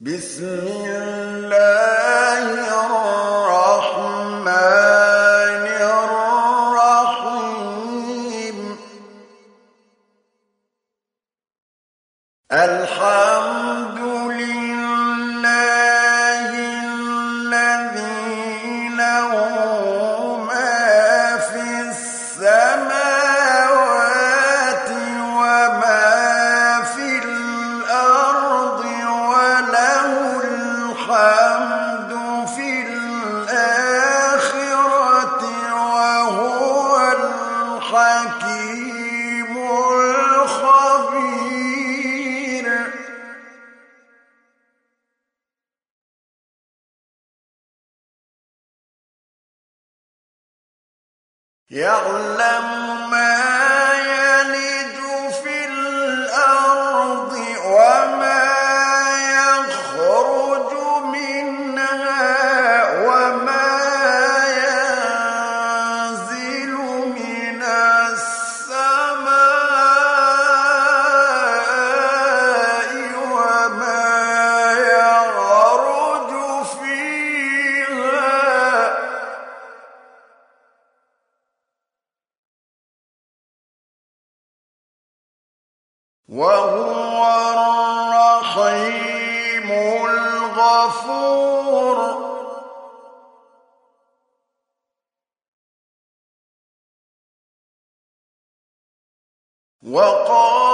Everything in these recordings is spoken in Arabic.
بسم الله وهو الرحيم الغفور. وقال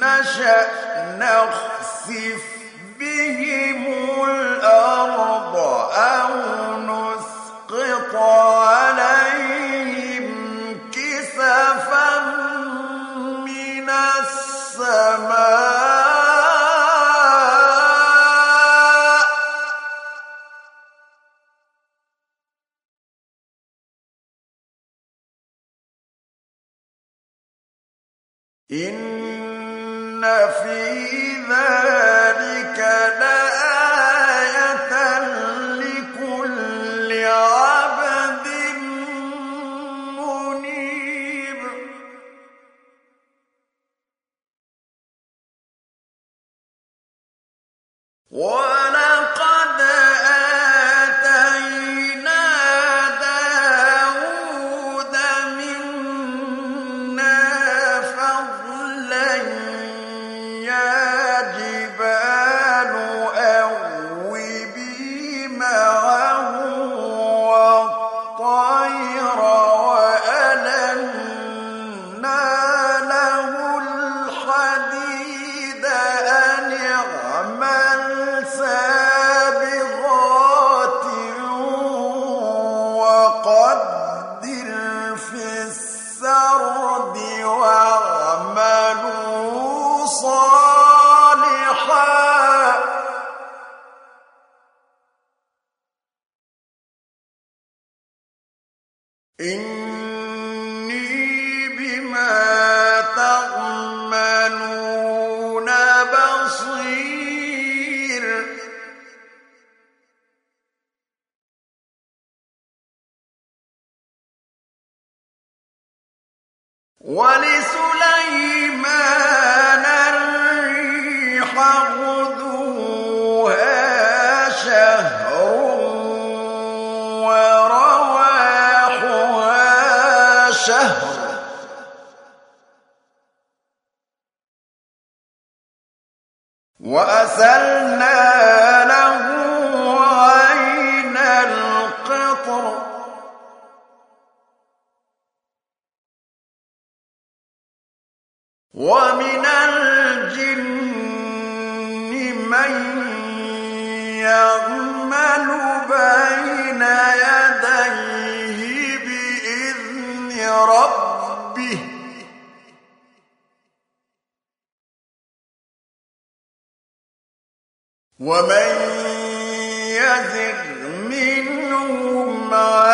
نشأ نخسف بهم الأرض أو نسقط عليهم كسفا من السماء. إن ومن يزغ منهم عن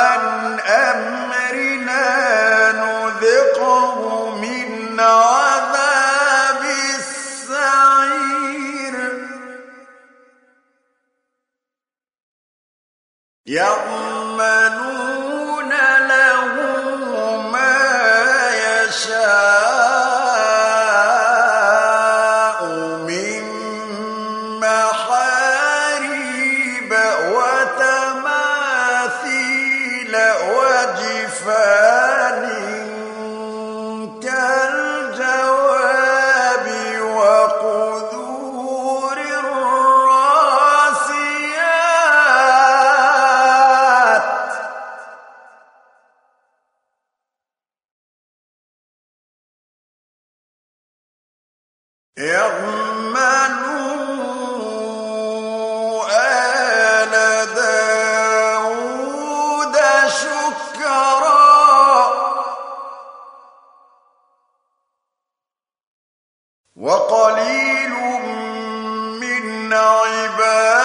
عبادي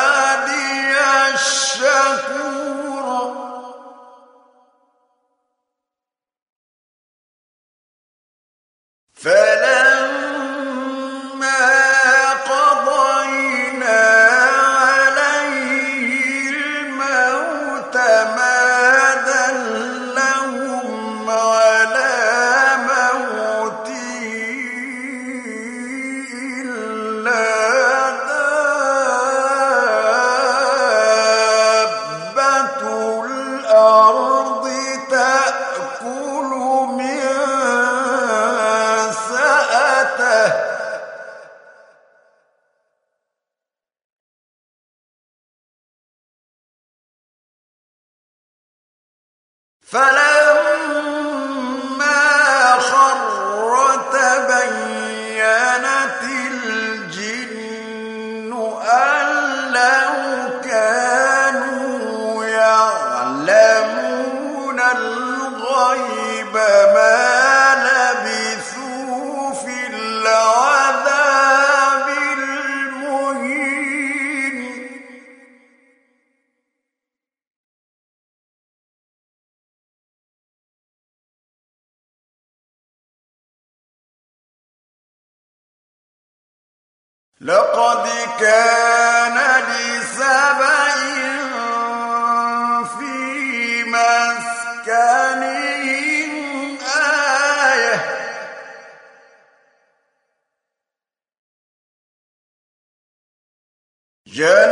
لقد كان لسبع في مسكنهم آية. جنة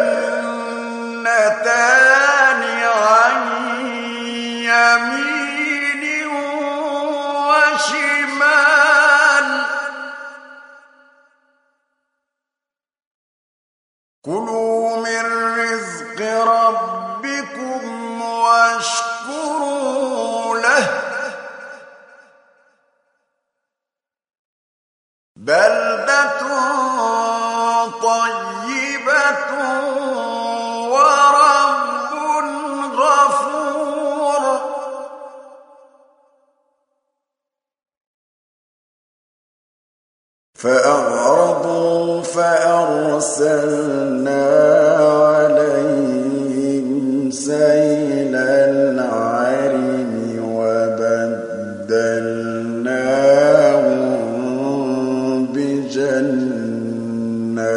جنتين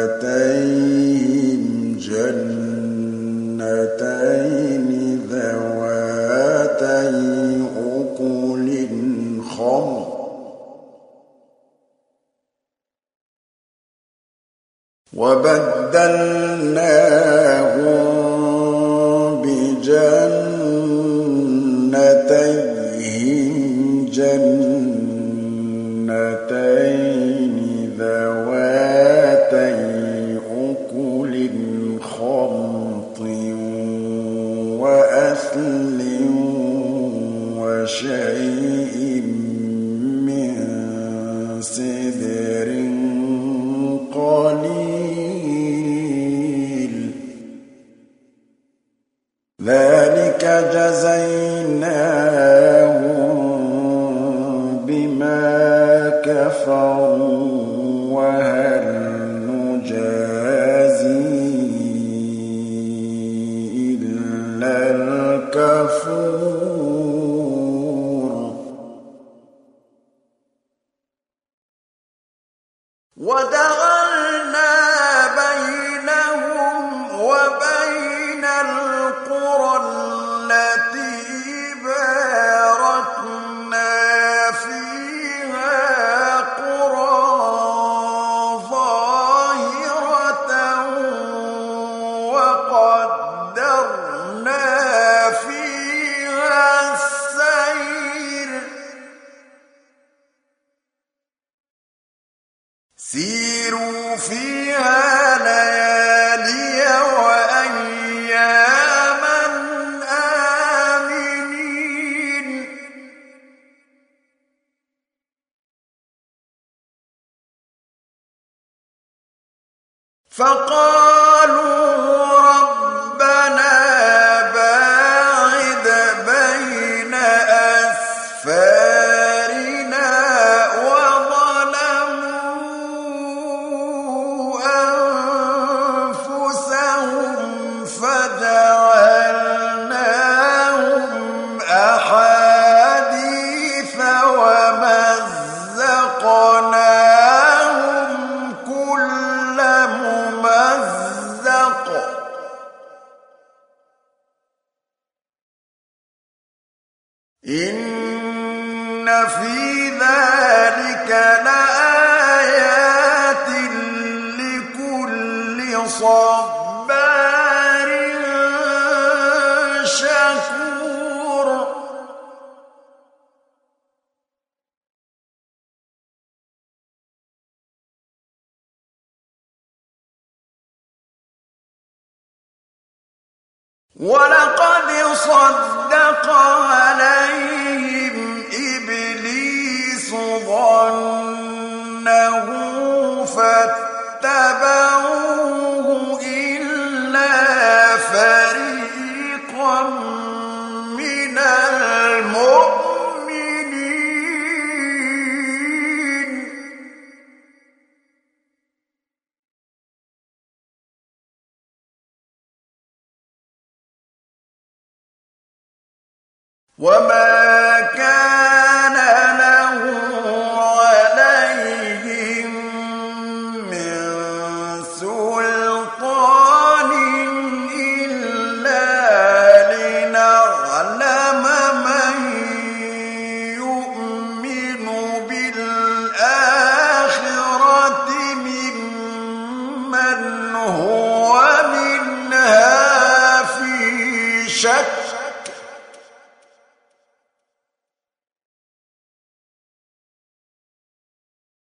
جنتين ذواتي أكل خمر. وبدل يَكْفُرُونَ شك.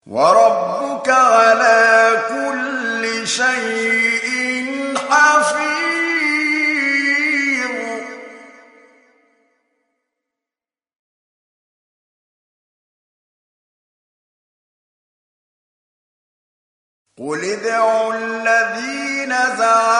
وربك على كل شيء حفيظ. قل ادعوا الذين زعموا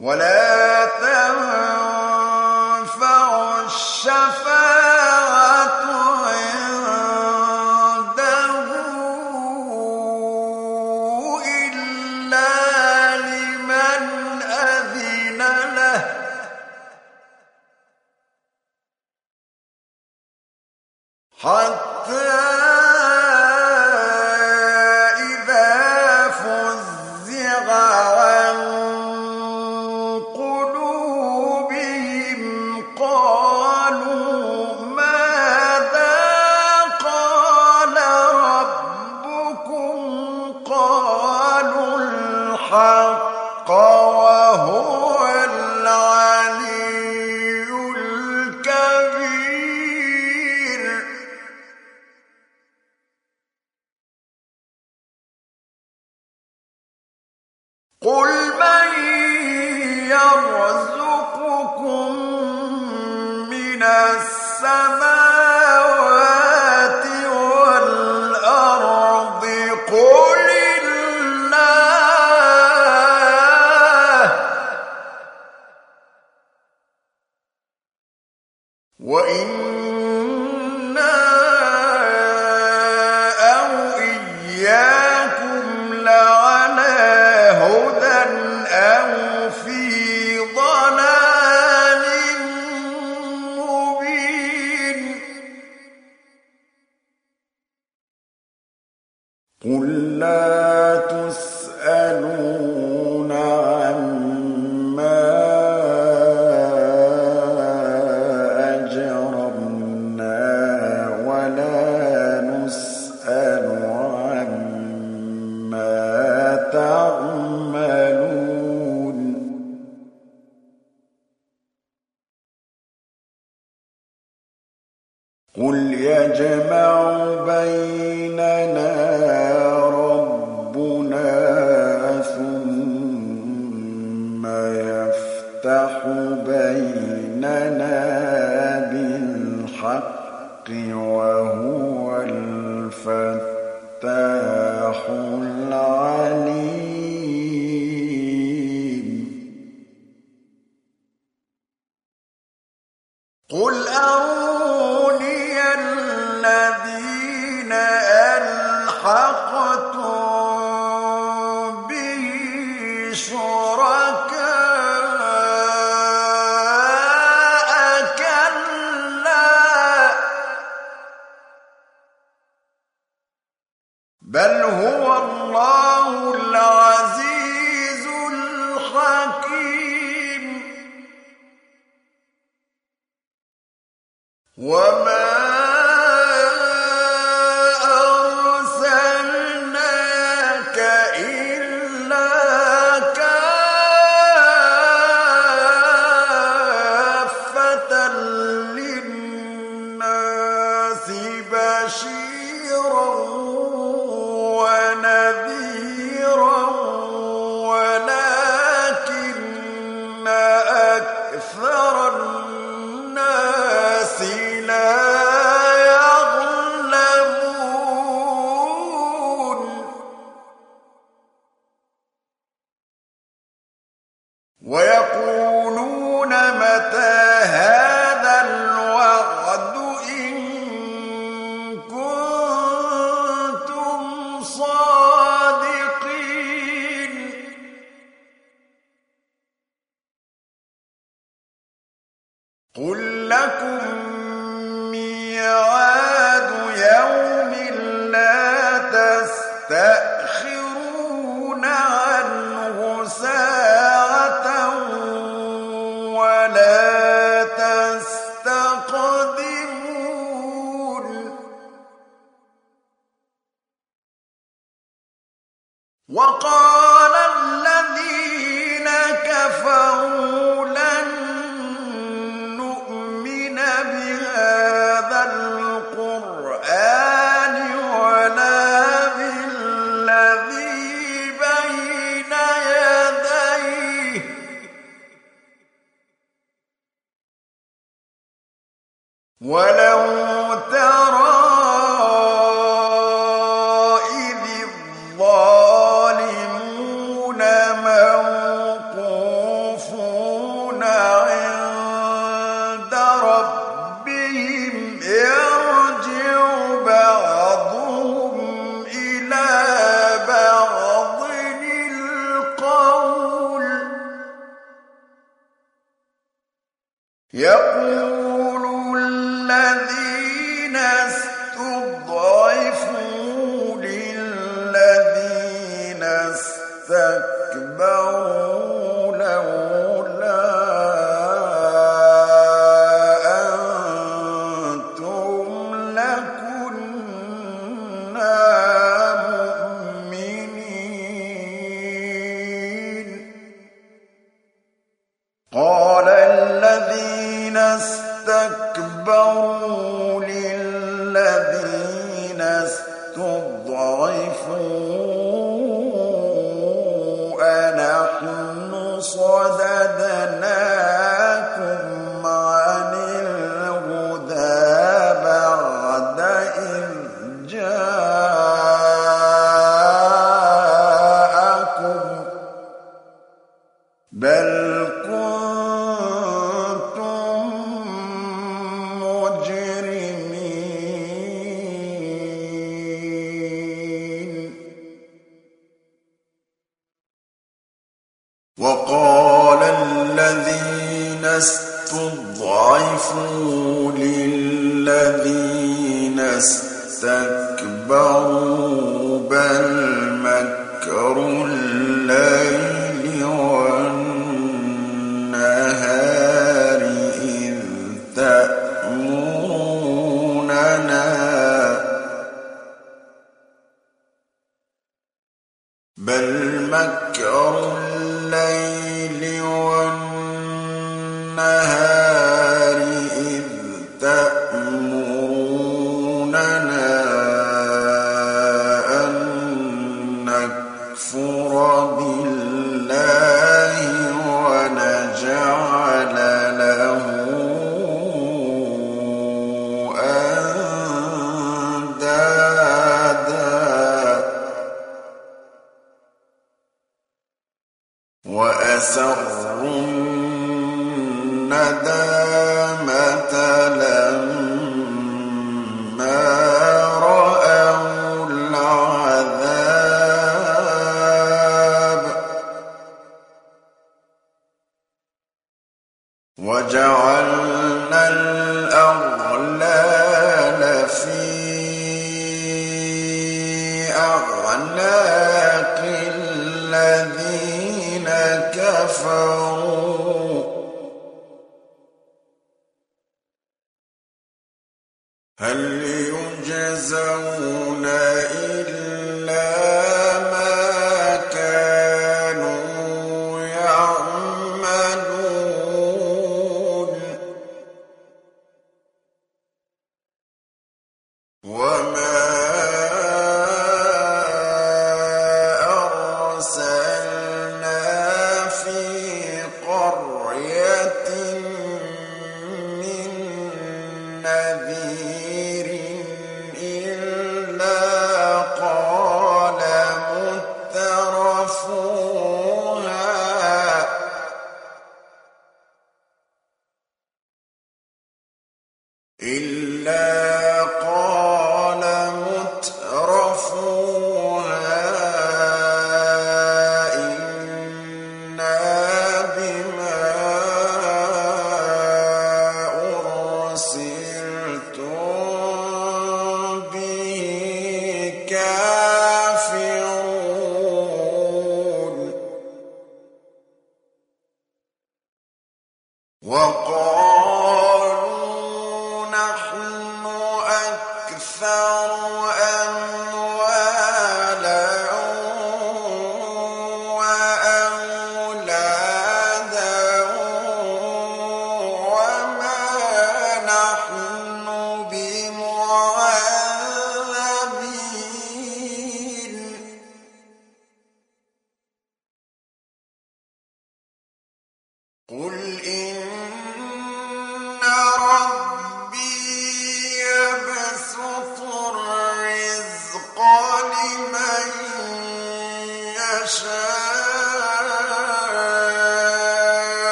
ولا وإن قل أروني صادقين يقول الذين استكبروا بل مكر الذين كفروا. هل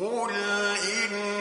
قل إن